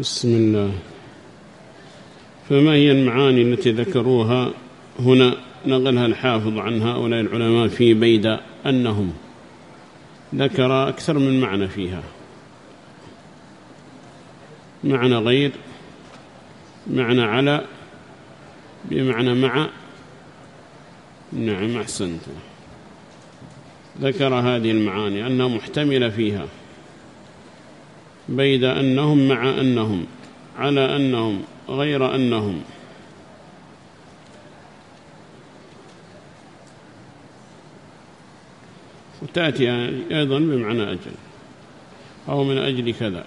بسم الله. فما هي المعاني التي ذكروها؟ هنا نقلها الحافظ عن هؤلاء العلماء في بيدة أنهم. ذكر أكثر من معنى فيها. معنى غير معنى على بمعنى مع. نعم أحسنت. ذكر هذه المعاني أنها محتملة فيها. بيد أنهم مع أنهم على أنهم غير أنهم. وتأتي أيضا بمعنى أجل أو من أجل كذا.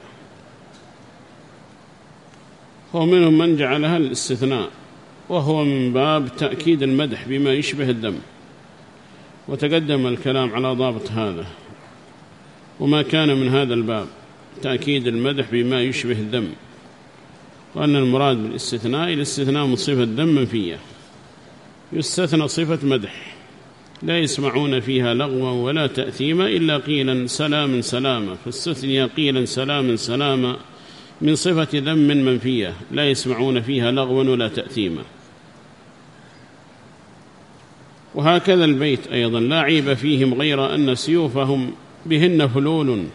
ومنهم من جعلها الاستثناء وهو من باب تأكيد المدح بما يشبه الدم. وتقدم الكلام على ضابط هذا. وما كان من هذا الباب. تأكيد المدح بما يشبه الدم وأن المراد بالاستثناء الاستثناء من صفة دم منفية يستثنى صفة مدح لا يسمعون فيها لغوا ولا تأثيما إلا قيلا سلام سلاما فاستثني قيلا سلام سلاما من صفة ذم منفية لا يسمعون فيها لغوا ولا تأثيما. وهكذا البيت أيضا لا عيب فيهم غير أن سيوفهم بهن فلول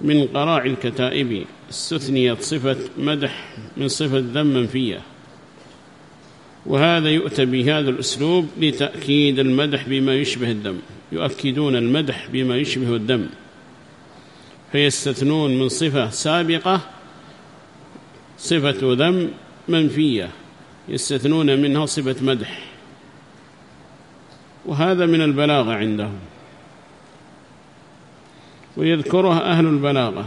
من قراع الكتائب استثنيت صفة مدح من صفة ذم منفية. وهذا يؤتى بهذا الأسلوب لتأكيد المدح بما يشبه الدم. يؤكدون المدح بما يشبه الدم. فيستثنون من صفة سابقة صفة ذم منفية. يستثنون منها صفة مدح. وهذا من البلاغة عندهم. ويذكرها أهل البلاغة.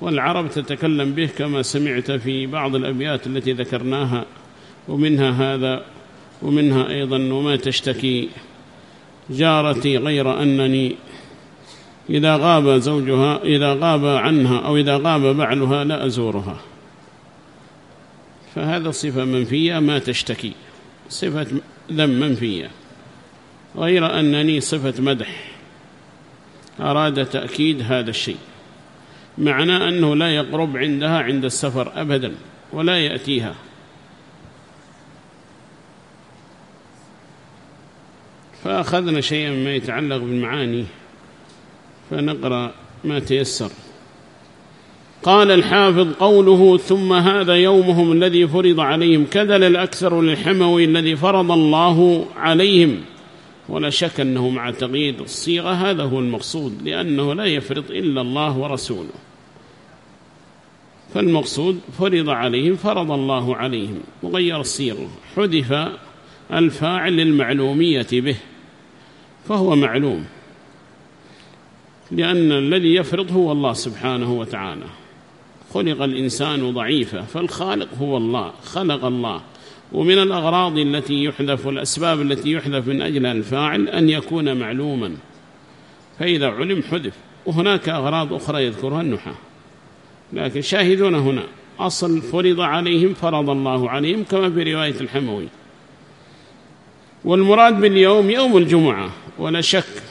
والعرب تتكلم به كما سمعت في بعض الأبيات التي ذكرناها ومنها هذا ومنها أيضا وما تشتكي جارتي غير أنني إذا غاب زوجها إذا غاب عنها أو إذا غاب بعلها لا أزورها. فهذا صفة منفية ما تشتكي صفة ذم منفية. غير أنني صفة مدح. أراد تأكيد هذا الشيء. معنى أنه لا يقرب عندها عند السفر أبدا ولا يأتيها. فأخذنا شيئا ما يتعلق بالمعاني فنقرأ ما تيسر. قال الحافظ قوله ثم هذا يومهم الذي فرض عليهم كذل الأكثر للحموي الذي فرض الله عليهم. ولا شك أنه مع تغيير الصيغة هذا هو المقصود لأنه لا يفرض إلا الله ورسوله. فالمقصود فرض عليهم فرض الله عليهم وغير الصيغة حذف الفاعل للمعلومية به فهو معلوم لأن الذي يفرض هو الله سبحانه وتعالى. خلق الإنسان ضعيفا فالخالق هو الله خلق الله. ومن الأغراض التي يحذف والأسباب التي يحذف من أجل الفاعل أن يكون معلوما. فإذا علم حذف. وهناك أغراض أخرى يذكرها النحاة. لكن شاهدون هنا أصل فرض عليهم فرض الله عليهم كما في رواية الحموي. والمراد باليوم يوم الجمعة ولا شك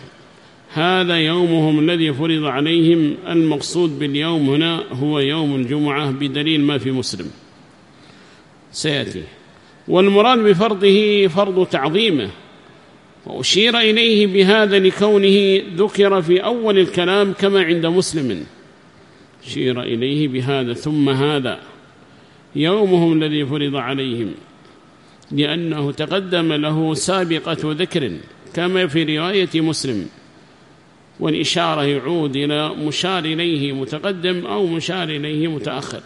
هذا يومهم الذي فرض عليهم. المقصود باليوم هنا هو يوم الجمعة بدليل ما في مسلم. سيأتي. والمراد بفرضه فرض تعظيمه. وأشير إليه بهذا لكونه ذكر في أول الكلام كما عند مسلم. أشير إليه بهذا ثم هذا. يومهم الذي فرض عليهم. لأنه تقدم له سابقة ذكر كما في رواية مسلم. والإشارة يعود إلى مشار إليه متقدم أو مشار إليه متأخر.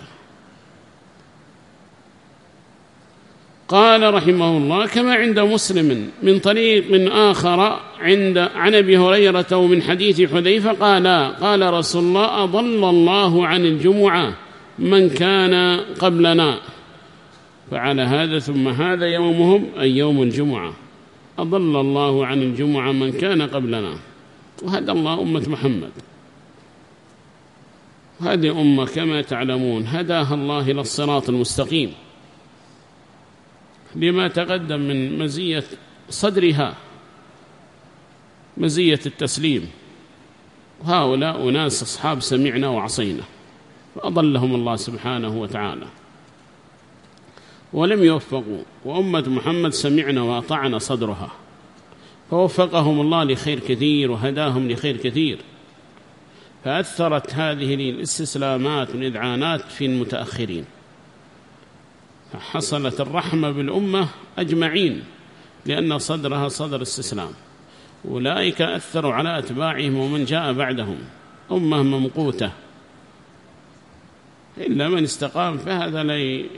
قال رحمه الله كما عند مسلم من طريق آخر عند عن أبي هريرة ومن حديث حذيفة قال قال رسول الله أضل الله عن الجمعة من كان قبلنا فعلى هذا ثم هذا يومهم أي يوم الجمعة أضل الله عن الجمعة من كان قبلنا وهدى الله أمة محمد هذه أمة كما تعلمون هداها الله إلى الصراط المستقيم لما تقدم من مزية صدرها مزية التسليم. هؤلاء أناس أصحاب سمعنا وعصينا فأضلهم الله سبحانه وتعالى. ولم يوفقوا وأمة محمد سمعنا وأطعنا صدرها فوفقهم الله لخير كثير وهداهم لخير كثير. فأثرت هذه الاستسلامات والإذعانات في المتأخرين. فحصلت الرحمة بالأمة أجمعين لأن صدرها صدر استسلام. أولئك أثروا على أتباعهم ومن جاء بعدهم. أمة ممقوتة. إلا من استقام فهذا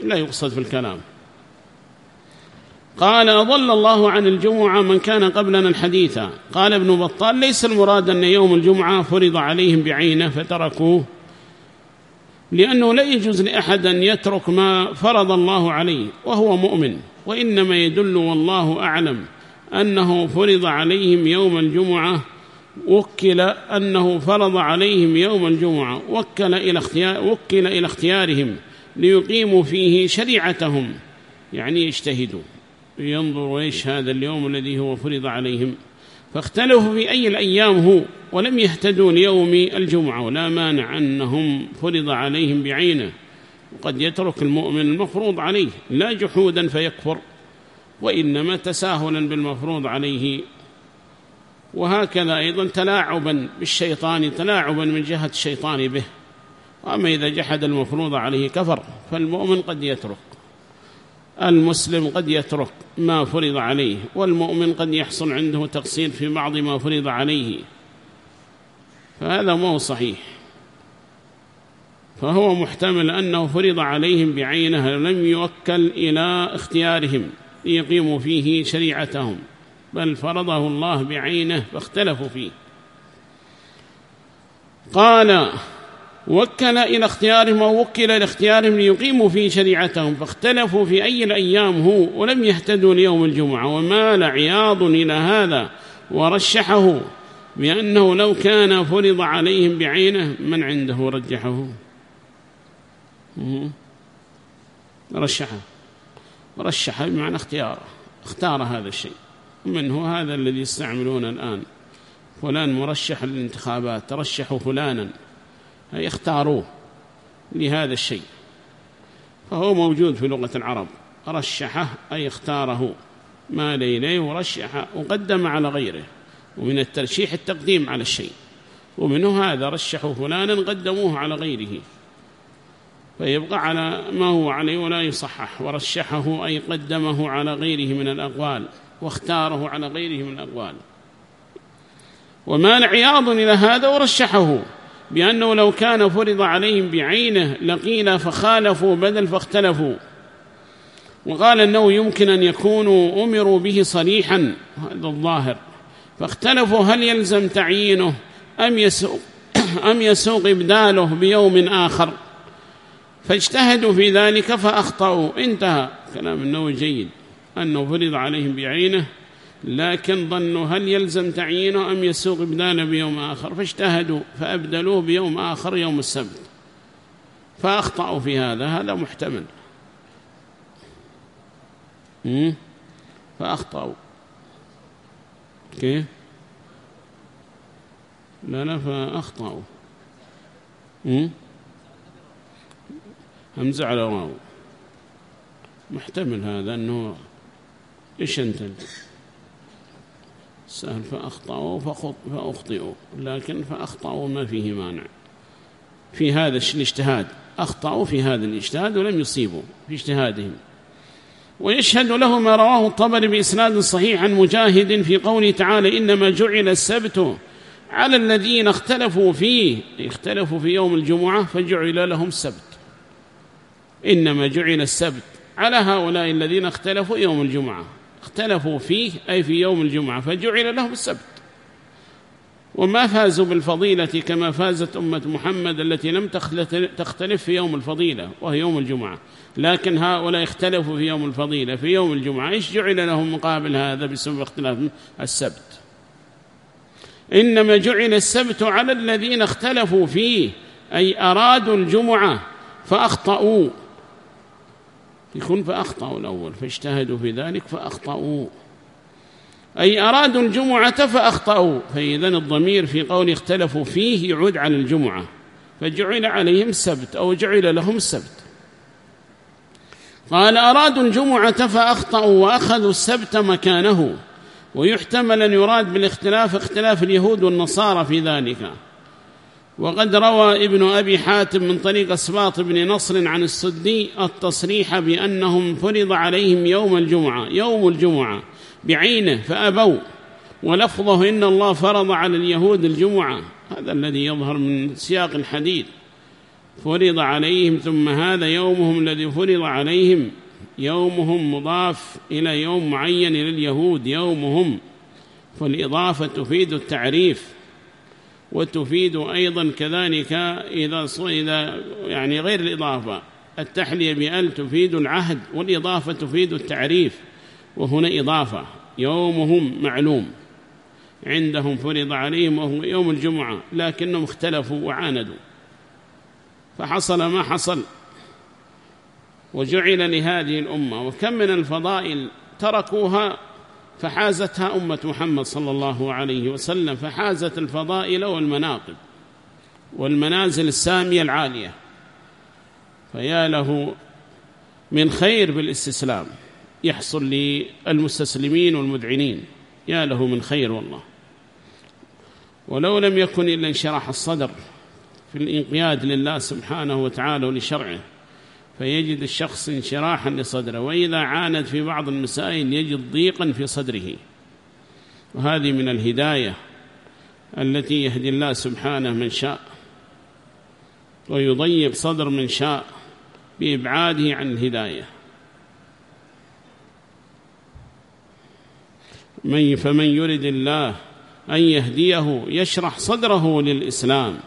لا يقصد في الكلام. قال أضل الله عن الجمعة من كان قبلنا الحديثة قال ابن بطال ليس المراد أن يوم الجمعة فرض عليهم بعينه فتركوه لأنه لا يجوز لأحد أن يترك ما فرض الله عليه وهو مؤمن وإنما يدل والله أعلم أنه فرض عليهم يوم الجمعة وكل أنه فرض عليهم يوم الجمعة وكل إلى, اختيار وكل إلى اختيارهم ليقيموا فيه شريعتهم. يعني يجتهدوا ينظروا إيش هذا اليوم الذي هو فرض عليهم. فاختلفوا في أي الأيام هو ولم يهتدوا ليوم الجمعة ولا مانع أنهم فرض عليهم بعينه. وقد يترك المؤمن المفروض عليه لا جحودا فيكفر وإنما تساهلا بالمفروض عليه. وهكذا أيضا تلاعبا بالشيطان تلاعبا من جهة الشيطان به. وأما إذا جحد المفروض عليه كفر فالمؤمن قد يترك. المسلم قد يترك ما فرض عليه والمؤمن قد يحصل عنده تقصير في بعض ما فرض عليه. فهذا مو صحيح. فهو محتمل أنه فرض عليهم بعينه لم يوكل إلى اختيارهم ليقيموا فيه شريعتهم بل فرضه الله بعينه فاختلفوا فيه. قال وكل إلى اختيارهم أو وكل إلى اختيارهم ليقيموا في شريعتهم فاختلفوا في أي الأيام هو ولم يهتدوا ليوم الجمعة ومال عياض إلى هذا. ورشحه بأنه لو كان فرض عليهم بعينه من عنده رجحه. رشحه. رشحه بمعنى اختياره اختار هذا الشيء. منه هذا الذي يستعملون الآن. فلان مرشح للانتخابات ترشحوا فلانا. أي اختاروه لهذا الشيء. فهو موجود في لغة العرب. رشحه أي اختاره. مال إليه ورشحه. وقدم على غيره. ومن الترشيح التقديم على الشيء. ومنه هذا رشحوا فلانا قدموه على غيره. فيبقى على ما هو عليه ولا يصحح. ورشحه أي قدمه على غيره من الأقوال. واختاره على غيره من الأقوال. ومال عياض إلى هذا ورشحه. بأنه لو كان فرض عليهم بعينه لقيل فخالفوا بدل فاختلفوا. وقال أنه يمكن أن يكونوا أمروا به صريحا هذا الظاهر. فاختلفوا هل يلزم تعيينه أم يسوق, أم يسوق إبداله بيوم آخر. فاجتهدوا في ذلك فأخطأوا. انتهى. كلام النووي جيد. أنه فرض عليهم بعينه لكن ظنوا هل يلزم تعيينه أم يسوق إبداله بيوم آخر؟ فاجتهدوا فأبدلوه بيوم آخر يوم السبت. فأخطأوا في هذا هذا محتمل. فأخطأوا. كيف؟ لا لا فأخطأوا. همزة على واو. محتمل هذا أنه إيش أنت؟ سهل فأخطأوا فأخطئوا. لكن فأخطأوا ما فيه مانع. في هذا الاجتهاد. أخطأوا في هذا الاجتهاد ولم يصيبوا في اجتهادهم. ويشهد له ما رواه الطبري بإسناد صحيح عن مجاهد في قوله تعالى إنما جعل السبت على الذين اختلفوا فيه. اختلفوا في يوم الجمعة فجعل لهم السبت. إنما جعل السبت على هؤلاء الذين اختلفوا يوم الجمعة. اختلفوا فيه أي في يوم الجمعة فجعل لهم السبت. وما فازوا بالفضيلة كما فازت أمة محمد التي لم تختلف في يوم الفضيلة وهي يوم الجمعة. لكن هؤلاء اختلفوا في يوم الفضيلة. في يوم الجمعة إيش جعل لهم مقابل هذا بسبب اختلاف السبت؟ إنما جعل السبت على الذين اختلفوا فيه أي أرادوا الجمعة فأخطأوا. يكون فأخطأوا الأول فاجتهدوا في ذلك فأخطأوا. أي أرادوا الجمعة فأخطأوا. فإذا الضمير في قول اختلفوا فيه يعود على الجمعة. فجعل عليهم سبت أو جعل لهم سبت. قال أرادوا الجمعة فأخطأوا وأخذوا السبت مكانه. ويحتمل أن يراد بالاختلاف اختلاف اليهود والنصارى في ذلك. وقد روى ابن أبي حاتم من طريق أسباط بن نصر عن السدي التصريح بأنهم فرض عليهم يوم الجمعة يوم الجمعة بعينه فأبوا ولفظه إن الله فرض على اليهود الجمعة هذا الذي يظهر من سياق الحديث فرض عليهم ثم هذا يومهم الذي فرض عليهم يومهم مضاف إلى يوم معين لليهود يومهم فالإضافة تفيد التعريف. وتفيد أيضا كذلك إذا إذا يعني غير الإضافة. التحلية بأل تفيد العهد والإضافة تفيد التعريف وهنا إضافة. يومهم معلوم. عندهم فرض عليهم وهو يوم الجمعة لكنهم اختلفوا وعاندوا. فحصل ما حصل. وجعل لهذه الأمة وكم من الفضائل تركوها فحازتها أمة محمد صلى الله عليه وسلم فحازت الفضائل والمناقب والمنازل السامية العالية. فيا له من خير بالاستسلام يحصل للمستسلمين والمذعنين. يا له من خير والله. ولو لم يكن إلا انشراح الصدر في الانقياد لله سبحانه وتعالى ولشرعه فيجد الشخص انشراحا لصدره وإذا عاند في بعض المسائل يجد ضيقا في صدره. وهذه من الهداية التي يهدي الله سبحانه من شاء ويضيق صدر من شاء بإبعاده عن الهداية. من فمن يرد الله أن يهديه يشرح صدره للإسلام.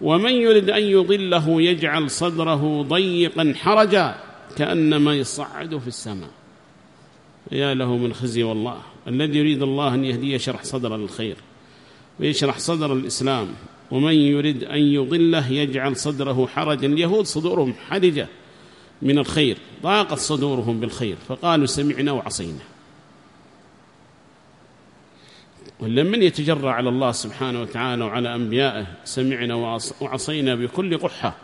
ومن يرد أن يضله يجعل صدره ضيقا حرجا كأنما يصعد في السماء. يا له من خزي والله الذي يريد الله أن يهدي يشرح صدر للخير ويشرح صدر الإسلام ومن يريد أن يضله يجعل صدره حرجا اليهود صدورهم حرجة من الخير ضاقت صدورهم بالخير فقالوا سمعنا وعصينا. ولا من يتجرى على الله سبحانه وتعالى وعلى أنبيائه؟ سمعنا وعصينا بكل قحة.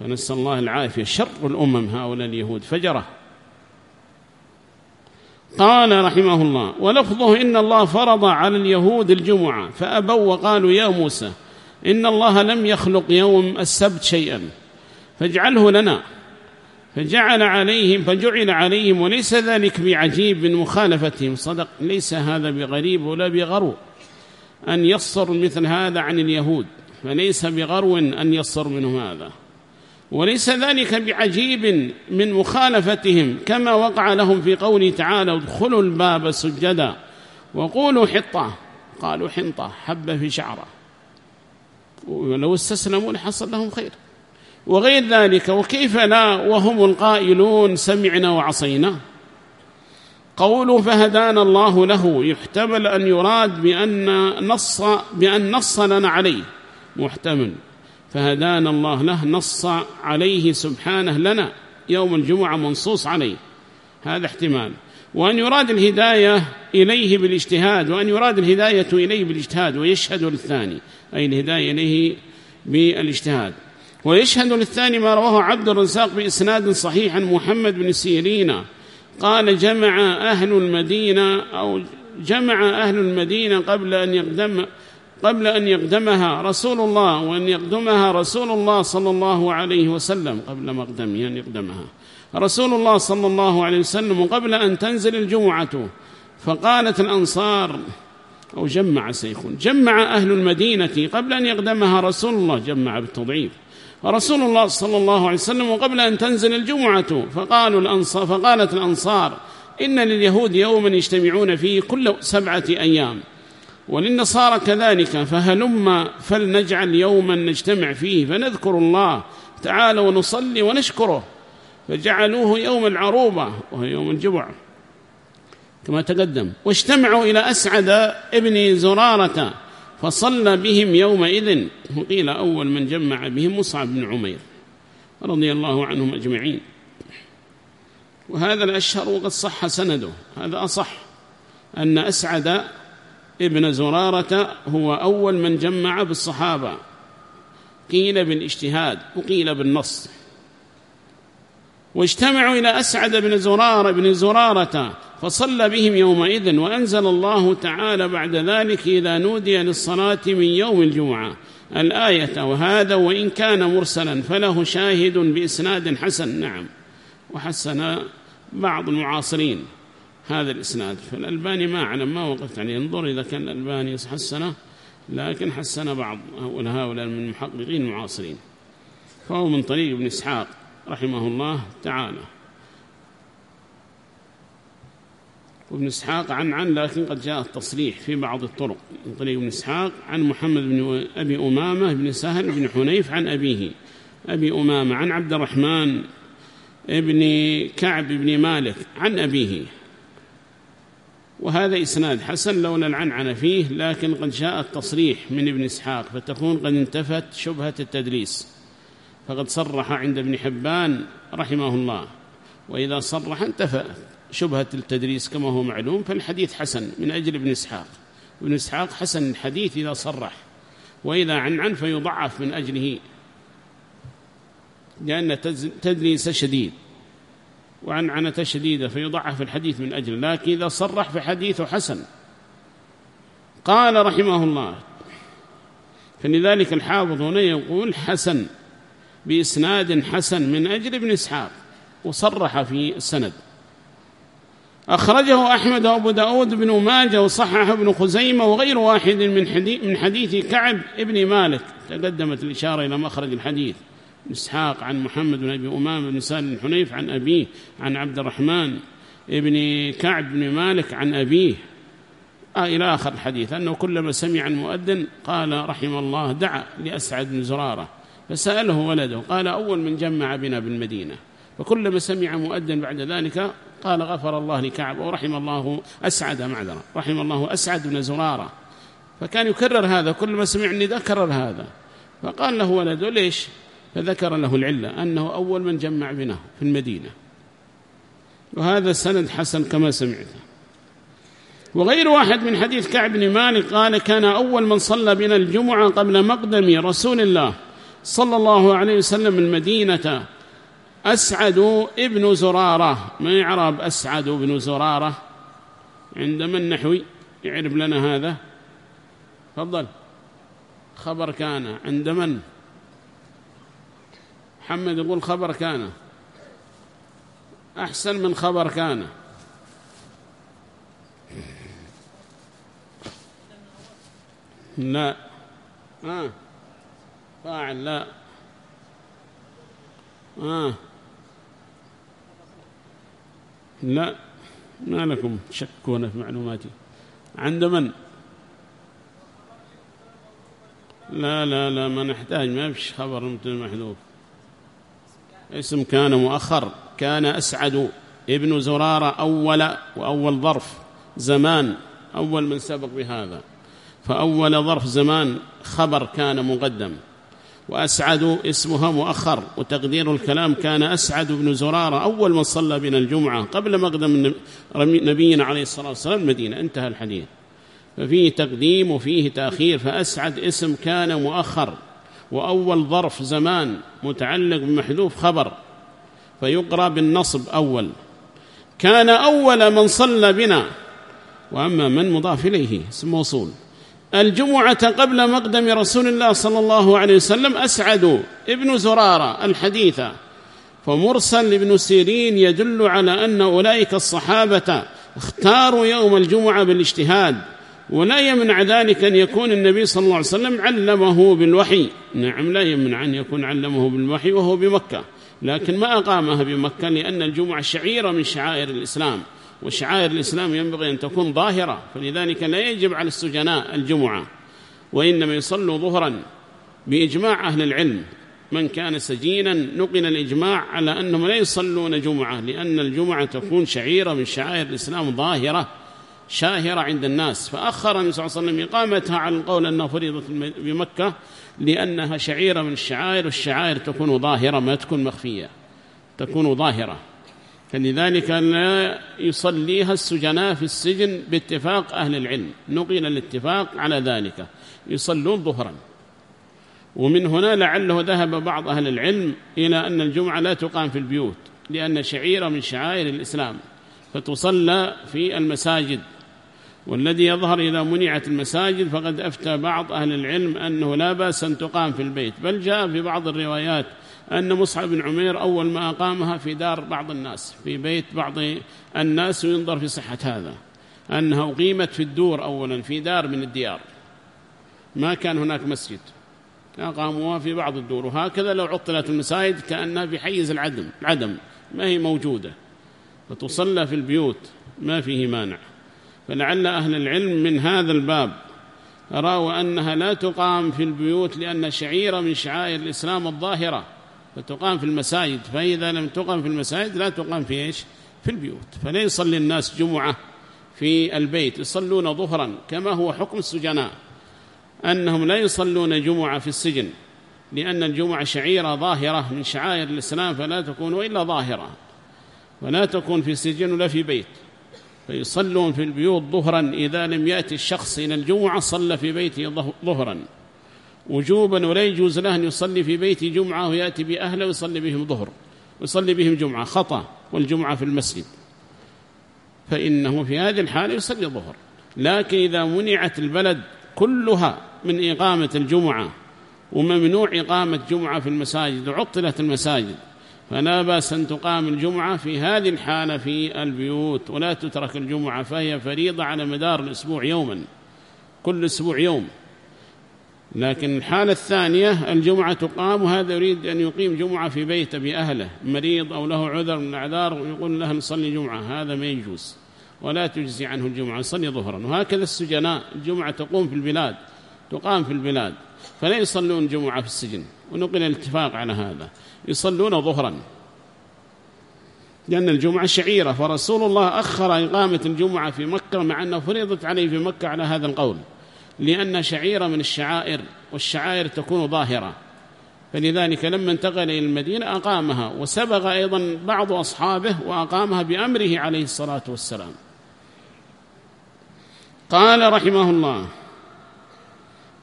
فنسأل الله العافية. شر الأمم هؤلاء اليهود. فجرة. قال رحمه الله ولفظه إن الله فرض على اليهود الجمعة. فأبوا وقالوا يا موسى إن الله لم يخلق يوم السبت شيئا فاجعله لنا. فجعل عليهم فجعل عليهم وليس ذلك بعجيب من مخالفتهم. صدق. ليس هذا بغريب ولا بغرو أن يصر مثل هذا عن اليهود. فليس بغرو أن يصر منهم هذا. وليس ذلك بعجيب من مخالفتهم. كما وقع لهم في قوله تعالى ادخلوا الباب سجدا وقولوا حطة. قالوا حنطة حبة في شعرة. ولو استسلموا لحصل لهم خير. وغير ذلك وكيف لا وهم القائلون سمعنا وعصينا. قول فهدانا الله له يحتمل أن يراد بأن نص, بأن نص لنا عليه. محتمل. فهدانا الله له نص عليه سبحانه لنا يوم الجمعة منصوص عليه. هذا احتمال. وأن يراد الهداية إليه بالاجتهاد وأن يراد الهداية إليه بالاجتهاد ويشهد للثاني أي الهداية إليه بالإجتهاد. ويشهد للثاني ما رواه عبد الرزاق بإسناد صحيح عن محمد بن سيرين. قال جمع أهل المدينة أو جمع أهل المدينة قبل أن يقدم قبل أن يقدمها رسول الله وأن يقدمها رسول الله صلى الله عليه وسلم قبل مقدمه أن يقدمها. رسول الله صلى الله عليه وسلم قبل أن تنزل الجمعة. فقالت الأنصار أو جمع سيكون جمع أهل المدينة قبل أن يقدمها رسول الله. جمع بالتضعيف. رسول الله صلى الله عليه وسلم قبل أن تنزل الجمعة. فقالوا الأنصار فقالت الأنصار إن لليهود يوما يجتمعون فيه كل سبعة أيام. وللنصارى كذلك فهلما فلنجعل يوما نجتمع فيه فنذكر الله تعالى ونصلي ونشكره. فجعلوه يوم العروبة وهو يوم الجمعة. كما تقدم واجتمعوا إلى أسعد ابن زرارة فصلى بهم يومئذ. وقيل أول من جمع بهم مصعب بن عمير رضي الله عنهم أجمعين. وهذا الأشهر وقد صح سنده. هذا أصح. أن أسعد ابن زرارة هو أول من جمع بالصحابة. قيل بالإجتهاد وقيل بالنص. واجتمعوا إلى أسعد بن زرارة بن زرارة فصلى بهم يومئذ وأنزل الله تعالى بعد ذلك إذا نودي للصلاة من يوم الجمعة. الآية وهذا وإن كان مرسلا فله شاهد بإسناد حسن. نعم. وحسن بعض المعاصرين هذا الإسناد. فالألباني ما أعلم ما وقفت عليه انظر إذا كان الألباني حسنه لكن حسن بعض هؤلاء من المحققين المعاصرين فهو من طريق ابن إسحاق. رحمه الله تعالى. وابن إسحاق عن عن لكن قد جاء التصريح في بعض الطرق. من طريق ابن إسحاق عن محمد بن أبي أمامة بن سهل بن حنيف عن أبيه. أبي أمامة عن عبد الرحمن ابن كعب بن مالك عن أبيه. وهذا إسناد حسن لولا العنعنة فيه لكن قد جاء التصريح من ابن إسحاق فتكون قد انتفت شبهة التدريس فقد صرح عند ابن حبان رحمه الله. وإذا صرح انتفى شبهة التدريس كما هو معلوم فالحديث حسن من أجل ابن إسحاق. ابن إسحاق حسن الحديث إذا صرح. وإذا عن عن فيضعف من أجله لأن تدريس شديد. وعن عنة شديدة فيضعف الحديث من أجله لكن إذا صرح فحديثه حسن. قال رحمه الله فلذلك الحافظ هنا يقول حسن. بإسناد حسن من أجل ابن إسحاق وصرح في السند. أخرجه أحمد وأبو داود بن ماجه وصحح ابن خزيمة وغير واحد من حديث, من حديث كعب ابن مالك. تقدمت الإشارة إلى مخرج الحديث. إسحاق عن محمد بن أبي أمام بن سالم بن حنيف عن أبيه عن عبد الرحمن ابن كعب بن مالك عن أبيه. آه إلى آخر الحديث أنه كلما سمع المؤذن قال رحم الله دعا لأسعد بن زرارة. فسأله ولده قال أول من جمع بنا بالمدينة. فكلما سمع مؤذن بعد ذلك قال غفر الله لكعب ورحم الله أسعد معذرة رحم الله أسعد بن زرارة. فكان يكرر هذا كل ما سمع النداء كرر هذا. فقال له ولده ليش؟ فذكر له العلة أنه أول من جمع بنا في المدينة. وهذا السند حسن كما سمعته وغير واحد من حديث كعب بن مالك قال كان أول من صلى بنا الجمعة قبل مقدم رسول الله. صلى الله عليه وسلم المدينة أسعد ابن زرارة. ما يعرب أسعد ابن زرارة؟ عند من نحوي؟ يعرف لنا هذا؟ تفضل. خبر كان. عند من؟ محمد يقول خبر كان. أحسن من خبر كان. لا. آه. فاعل لا. آه. لا. ما لكم تشكون في معلوماتي. عند من؟ لا لا لا ما نحتاج ما فيش خبر مثل اسم كان مؤخر كان أسعد. ابن زرارة أول وأول ظرف زمان أول من سبق بهذا. فأول ظرف زمان خبر كان مقدم. وأسعد اسمها مؤخر وتقدير الكلام كان أسعد بن زرارة أول من صلى بنا الجمعة قبل مقدم نبينا عليه الصلاة والسلام المدينة انتهى الحديث. ففيه تقديم وفيه تأخير فأسعد اسم كان مؤخر وأول ظرف زمان متعلق بمحذوف خبر فيقرأ بالنصب أول. كان أول من صلى بنا وأما من مضاف إليه اسم موصول. الجمعة قبل مقدم رسول الله صلى الله عليه وسلم أسعد ابن زرارة الحديثة فمرسل ابن سيرين يدل على أن أولئك الصحابة اختاروا يوم الجمعة بالاجتهاد ولا يمنع ذلك أن يكون النبي صلى الله عليه وسلم علمه بالوحي. نعم لا يمنع أن يكون علمه بالوحي وهو بمكة لكن ما أقامها بمكة لأن الجمعة شعيرة من شعائر الإسلام. وشعائر الإسلام ينبغي أن تكون ظاهرة فلذلك لا يجب على السجناء الجمعة وإنما يصلوا ظهرا بإجماع أهل العلم. من كان سجينا نقل الإجماع على أنهم لا يصلون جمعة لأن الجمعة تكون شعيرة من شعائر الإسلام ظاهرة شاهرة عند الناس. فأخر النبي صلى الله عليه وسلم إقامتها على القول أنها فريضة بمكة لأنها شعيرة من الشعائر والشعائر تكون ظاهرة ما تكون مخفية تكون ظاهرة. فلذلك لا يصليها السجناء في السجن باتفاق أهل العلم. نقل الاتفاق على ذلك. يصلون ظهرا. ومن هنا لعله ذهب بعض أهل العلم إلى أن الجمعة لا تقام في البيوت لأن شعيرة من شعائر الإسلام فتصلى في المساجد. والذي يظهر إذا منعت المساجد فقد أفتى بعض أهل العلم أنه لا بأس أن تقام في البيت. بل جاء في بعض الروايات أن مصعب بن عمير أول ما أقامها في دار بعض الناس في بيت بعض الناس وينظر في صحة هذا. أنها أقيمت في الدور أولا في دار من الديار. ما كان هناك مسجد. أقاموها في بعض الدور. وهكذا لو عطلت المساجد كأنها في حيز العدم العدم ما هي موجودة. فتصلى في البيوت. ما فيه مانع. فلعل أهل العلم من هذا الباب رأوا أنها لا تقام في البيوت لأن شعيرة من شعائر الإسلام الظاهرة. فتقام في المساجد فإذا لم تقام في المساجد لا تقام في إيش؟ في البيوت. فلا يصلي الناس جمعة في البيت يصلون ظهرا كما هو حكم السجناء. أنهم لا يصلون جمعة في السجن لأن الجمعة شعيرة ظاهرة من شعائر الإسلام فلا تكون إلا ظاهرة ولا تكون في سجن ولا في بيت. فيصلون في البيوت ظهرا إذا لم يأتي الشخص إلى الجمعة صلى في بيته ظهرا. وجوبا ولا يجوز له أن يصلي في بيته جمعة ويأتي بأهله ويصلي بهم ظهر ويصلي بهم جمعة خطأ والجمعة في المسجد. فإنه في هذه الحالة يصلي ظهر. لكن إذا منعت البلد كلها من إقامة الجمعة وممنوع إقامة جمعة في المساجد وعطلت المساجد فلا بأس أن تقام الجمعة في هذه الحالة في البيوت ولا تترك الجمعة فهي فريضة على مدار الأسبوع يوما كل أسبوع يوم. لكن الحالة الثانية الجمعة تقام وهذا يريد أن يقيم جمعة في بيته بأهله مريض أو له عذر من الأعذار ويقول له نصلي جمعة هذا ما يجوز. ولا تجزي عنه الجمعة يصلي ظهرا. وهكذا السجناء الجمعة تقوم في البلاد تقام في البلاد فلا يصلون جمعة في السجن. ونقل الاتفاق على هذا. يصلون ظهرا. لأن الجمعة شعيرة فرسول الله أخر إقامة الجمعة في مكة مع أنه فرضت عليه في مكة على هذا القول. لأن شعيرة من الشعائر والشعائر تكون ظاهرة. فلذلك لما انتقل إلى المدينة أقامها وسبق أيضا بعض أصحابه وأقامها بأمره عليه الصلاة والسلام. قال رحمه الله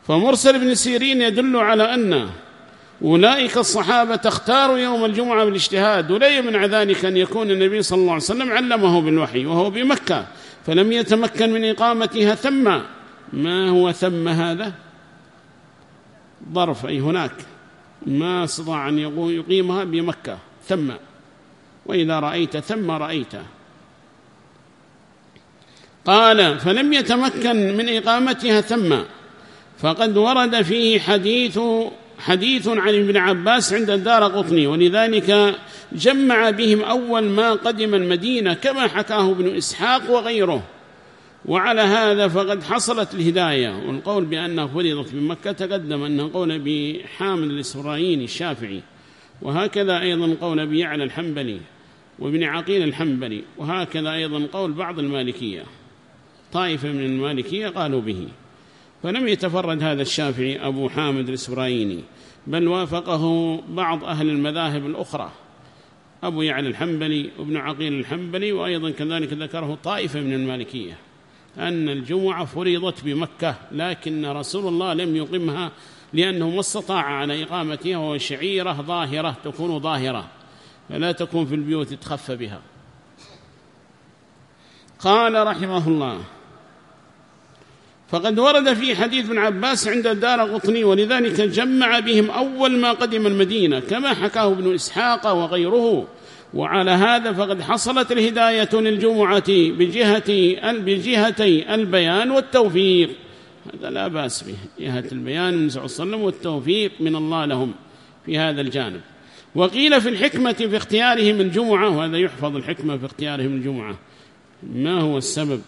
فمرسل بن سيرين يدل على أن أولئك الصحابة اختاروا يوم الجمعة بالاجتهاد ولا يمنع ذلك أن يكون النبي صلى الله عليه وسلم علمه بالوحي وهو بمكة فلم يتمكن من إقامتها ثم ما هو ثم هذا؟ ظرف أي هناك ما استطاع أن يقيمها بمكة ثم. وإذا رأيت ثم رأيت. قال فلم يتمكن من إقامتها ثم. فقد ورد فيه حديث حديث عن ابن عباس عند الدار قطني ولذلك جمع بهم أول ما قدم المدينة كما حكاه ابن إسحاق وغيره. وعلى هذا فقد حصلت الهداية. والقول بأنه فرضت بمكة تقدم أنه قول بحامل الإسرائيلي الشافعي. وهكذا أيضا قول بيعلى الحنبلي وابن عقيل الحنبلي. وهكذا أيضا قول بعض المالكية. طائفة من المالكية قالوا به. فلم يتفرد هذا الشافعي أبو حامد الإسرائيلي بل وافقه بعض أهل المذاهب الأخرى. أبو يعلى الحنبلي وابن عقيل الحنبلي وأيضا كذلك ذكره طائفة من المالكية. أن الجمعة فرضت بمكة لكن رسول الله لم يقمها لأنه ما استطاع على إقامتها وهو شعيرة ظاهرة تكون ظاهرة فلا تكون في البيوت تخف بها. قال رحمه الله فقد ورد في حديث ابن عباس عند الدار قطني ولذلك جمع بهم أول ما قدم المدينة كما حكاه ابن إسحاق وغيره وعلى هذا فقد حصلت الهداية للجمعة بجهة بجهتي البيان والتوفيق. هذا لا بأس به. جهة البيان من صلى الله عليه وسلم والتوفيق من الله لهم في هذا الجانب. وقيل في الحكمة في اختيارهم الجمعة وهذا يحفظ الحكمة في اختيارهم الجمعة. ما هو السبب؟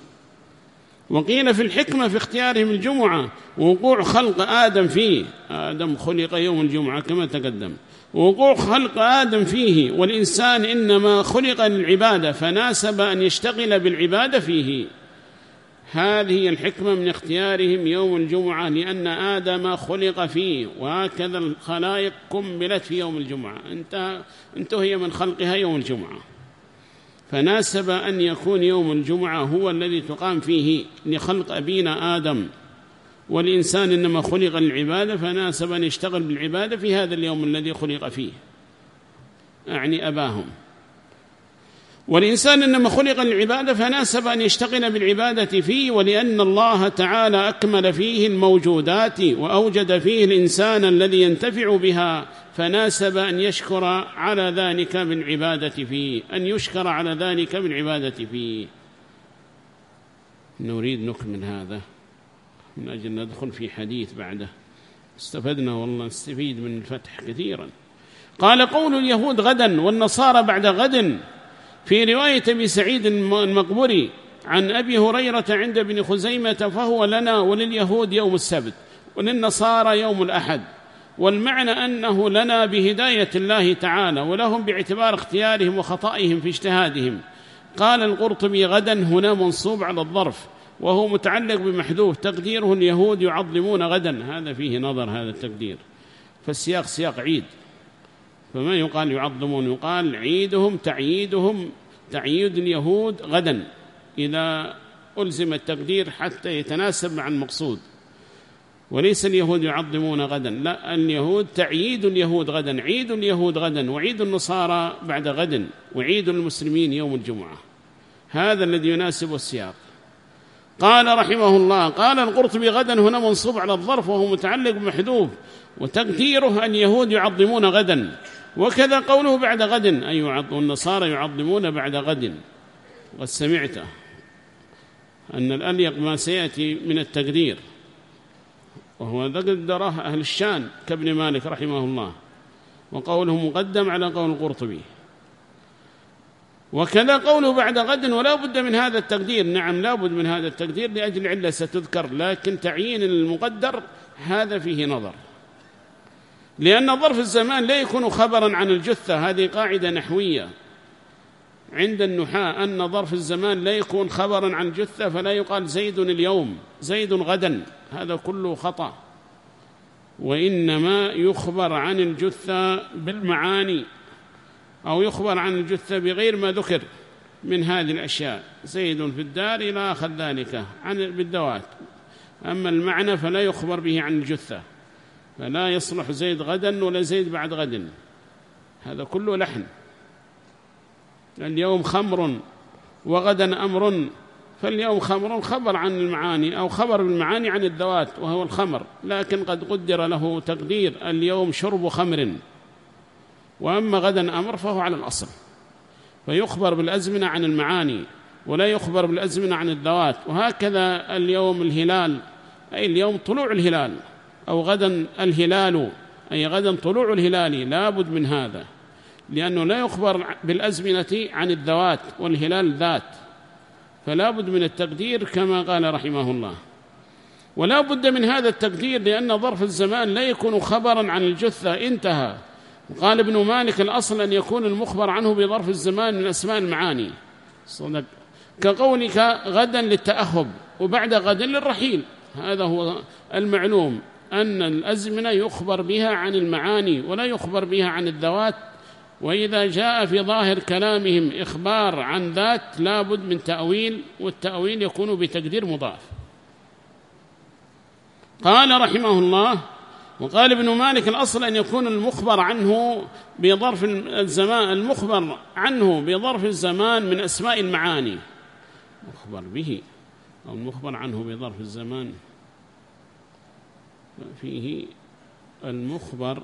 وقيل في الحكمة في اختيارهم الجمعة وقوع خلق آدم فيه. آدم خلق يوم الجمعة كما تقدم. وقوع خلق آدم فيه والإنسان إنما خلق للعبادة فناسب أن يشتغل بالعبادة فيه. هذه الحكمة من اختيارهم يوم الجمعة لأن آدم خلق فيه وهكذا الخلائق كملت في يوم الجمعة. انتهي من خلقها يوم الجمعة. فناسب أن يكون يوم الجمعة هو الذي تقام فيه لخلق أبينا آدم. والإنسان إنما خلق للعبادة فناسب أن يشتغل بالعبادة في هذا اليوم الذي خلق فيه. أعني أباهم. والإنسان إنما خلق للعبادة فناسب أن يشتغل بالعبادة فيه ولأن الله تعالى أكمل فيه الموجودات وأوجد فيه الإنسان الذي ينتفع بها فناسب أن يشكر على ذلك بالعبادة فيه أن يشكر على ذلك بالعبادة فيه. نريد نكمل هذا. من أجل ندخل في حديث بعده. استفدنا والله نستفيد من الفتح كثيرا. قال قول اليهود غدا والنصارى بعد غد في رواية أبي سعيد المقبري عن أبي هريرة عند ابن خزيمة فهو لنا ولليهود يوم السبت وللنصارى يوم الأحد. والمعنى أنه لنا بهداية الله تعالى ولهم باعتبار اختيارهم وخطئهم في اجتهادهم. قال القرطبي غدا هنا منصوب على الظرف. وهو متعلق بمحذوف. تقديره اليهود يعظمون غدا. هذا فيه نظر هذا التقدير. فالسياق سياق عيد. فما يقال يعظمون؟ يقال عيدهم تعييدهم تعييد اليهود غدا. إذا ألزم التقدير حتى يتناسب مع المقصود. وليس اليهود يعظمون غدا. لا اليهود تعييد اليهود غدا. عيد اليهود غدا. وعيد النصارى بعد غد. وعيد المسلمين يوم الجمعة. هذا الذي يناسب السياق. قال رحمه الله قال القرطبي غدا هنا منصوب على الظرف وهو متعلق بمحذوف وتقديره أن يهود يعظمون غدا. وكذا قوله بعد غد أي والنصارى يعظمون بعد غد. قد سمعت أن الأليق ما سيأتي من التقدير وهو قدره أهل الشان كابن مالك رحمه الله. وقوله مقدم على قول القرطبي. وكذا قوله بعد غد ولا بد من هذا التقدير. نعم لا بد من هذا التقدير لأجل علة ستذكر لكن تعيين المقدر هذا فيه نظر. لأن ظرف الزمان لا يكون خبرا عن الجثة هذه قاعدة نحوية. عند النحاة أن ظرف الزمان لا يكون خبرا عن جثة فلا يقال زيد اليوم زيد غدا. هذا كله خطأ. وإنما يخبر عن الجثة بالمعاني. أو يخبر عن الجثة بغير ما ذكر من هذه الأشياء. زيد في الدار إلى آخر ذلك عن بالدوات. أما المعنى فلا يخبر به عن الجثة. فلا يصلح زيد غدا ولا زيد بعد غد. هذا كله لحن. اليوم خمر وغدا أمر. فاليوم خمر خبر عن المعاني أو خبر بالمعاني عن الذوات وهو الخمر. لكن قد قدر له تقدير. اليوم شرب خمر. وأما غدا أمر فهو على الأصل. فيخبر بالأزمنة عن المعاني ولا يخبر بالأزمنة عن الذوات. وهكذا اليوم الهلال أي اليوم طلوع الهلال أو غدا الهلال أي غدا طلوع الهلال لا بد من هذا. لأنه لا يخبر بالأزمنة عن الذوات والهلال ذات. فلا بد من التقدير كما قال رحمه الله. ولا بد من هذا التقدير لأن ظرف الزمان لا يكون خبرا عن الجثة انتهى. قال ابن مالك الأصل أن يكون المخبر عنه بظرف الزمان من أسماء المعاني. صدق. كقولك غدا للتأهب وبعد غد للرحيل. هذا هو المعلوم أن الأزمنة يخبر بها عن المعاني ولا يخبر بها عن الذوات. وإذا جاء في ظاهر كلامهم إخبار عن ذات لابد من تأويل والتأويل يكون بتقدير مضاف. قال رحمه الله وقال ابن مالك الأصل أن يكون المخبر عنه بظرف الزمان المخبر عنه بظرف الزمان من أسماء المعاني. مخبر به أو المخبر عنه بظرف الزمان. فيه المخبر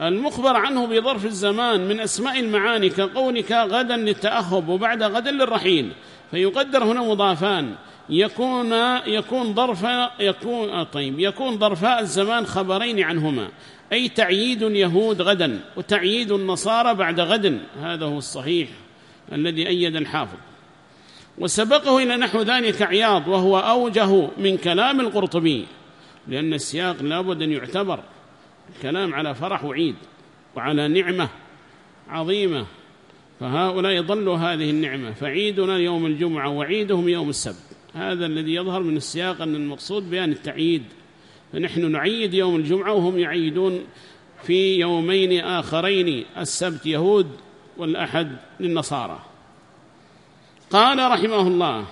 المخبر عنه بظرف الزمان من أسماء المعاني كقولك غدا للتأهب وبعد غدا للرحيل فيقدر هنا مضافان. يكون يكون ظرف يكون آه، طيب يكون ظرفاء الزمان خبرين عنهما. أي تعييد اليهود غدا وتعييد النصارى بعد غد. هذا هو الصحيح الذي أيد الحافظ. وسبقه إلى نحو ذلك عياض وهو أوجه من كلام القرطبي لأن السياق لابد أن يعتبر الكلام على فرح وعيد وعلى نعمة عظيمة. فهؤلاء ضلوا هذه النعمة. فعيدنا يوم الجمعة وعيدهم يوم السبت. هذا الذي يظهر من السياق أن المقصود بيان التعييد. فنحن نعيد يوم الجمعة وهم يعيدون في يومين آخرين السبت يهود والأحد للنصارى. قال رحمه الله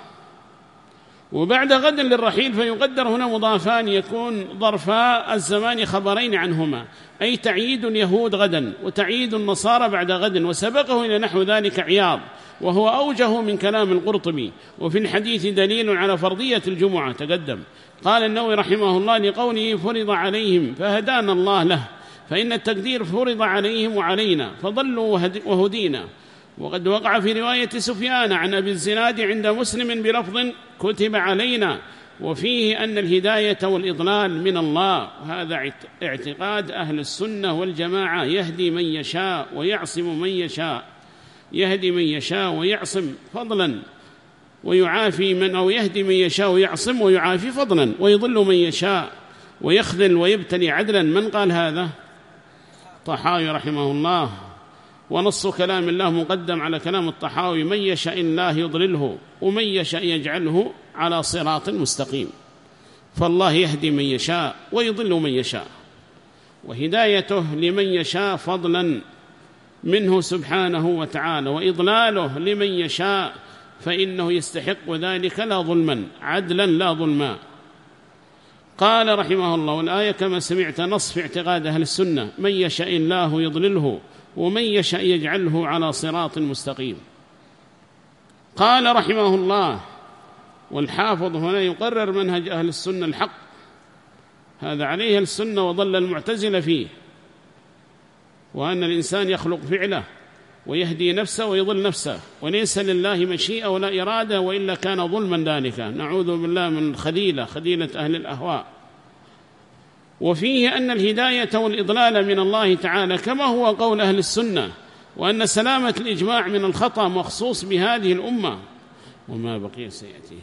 وبعد غد للرحيل فيقدر هنا مضافان يكون ظرفا الزمان خبرين عنهما أي تعييد اليهود غدا وتعييد النصارى بعد غد وسبقه إلى نحو ذلك عياض. وهو أوجه من كلام القرطبي وفي الحديث دليل على فرضية الجمعة تقدم. قال النووي رحمه الله لقوله فرض عليهم فهدانا الله له فإن التقدير فرض عليهم وعلينا فضلوا وهدينا. وقد وقع في رواية سفيان عن أبي الزناد عند مسلم بلفظ كتب علينا وفيه أن الهداية والإضلال من الله. وهذا اعتقاد أهل السنة والجماعة يهدي من يشاء ويعصم من يشاء. يهدي من يشاء ويعصم فضلا. ويعافي من أو يهدي من يشاء ويعصم ويعافي فضلا. ويضل من يشاء ويخذل ويبتلي عدلا. من قال هذا؟ طحاوي رحمه الله. ونص كلام الله مقدم على كلام الطحاوي. من يشاء الله يضلله ومن يشاء يجعله على صراط مستقيم. فالله يهدي من يشاء ويضل من يشاء. وهدايته لمن يشاء فضلا. منه سبحانه وتعالى وإضلاله لمن يشاء فإنه يستحق ذلك لا ظلما عدلا لا ظلما. قال رحمه الله والآية كما سمعت نص في اعتقاد أهل السنة من يشاء الله يضلله ومن يشاء يجعله على صراط مستقيم. قال رحمه الله والحافظ هنا يقرر منهج أهل السنة الحق هذا عليه السنة وظل المعتزل فيه. وأن الإنسان يخلق فعله ويهدي نفسه ويضل نفسه وليس لله مشيئة ولا إرادة وإلا كان ظلما ذلك نعوذ بالله من خليلة خليلة أهل الأهواء. وفيه أن الهداية والإضلال من الله تعالى كما هو قول أهل السنة وأن سلامة الإجماع من الخطأ مخصوص بهذه الأمة. وما بقي سيأتيها.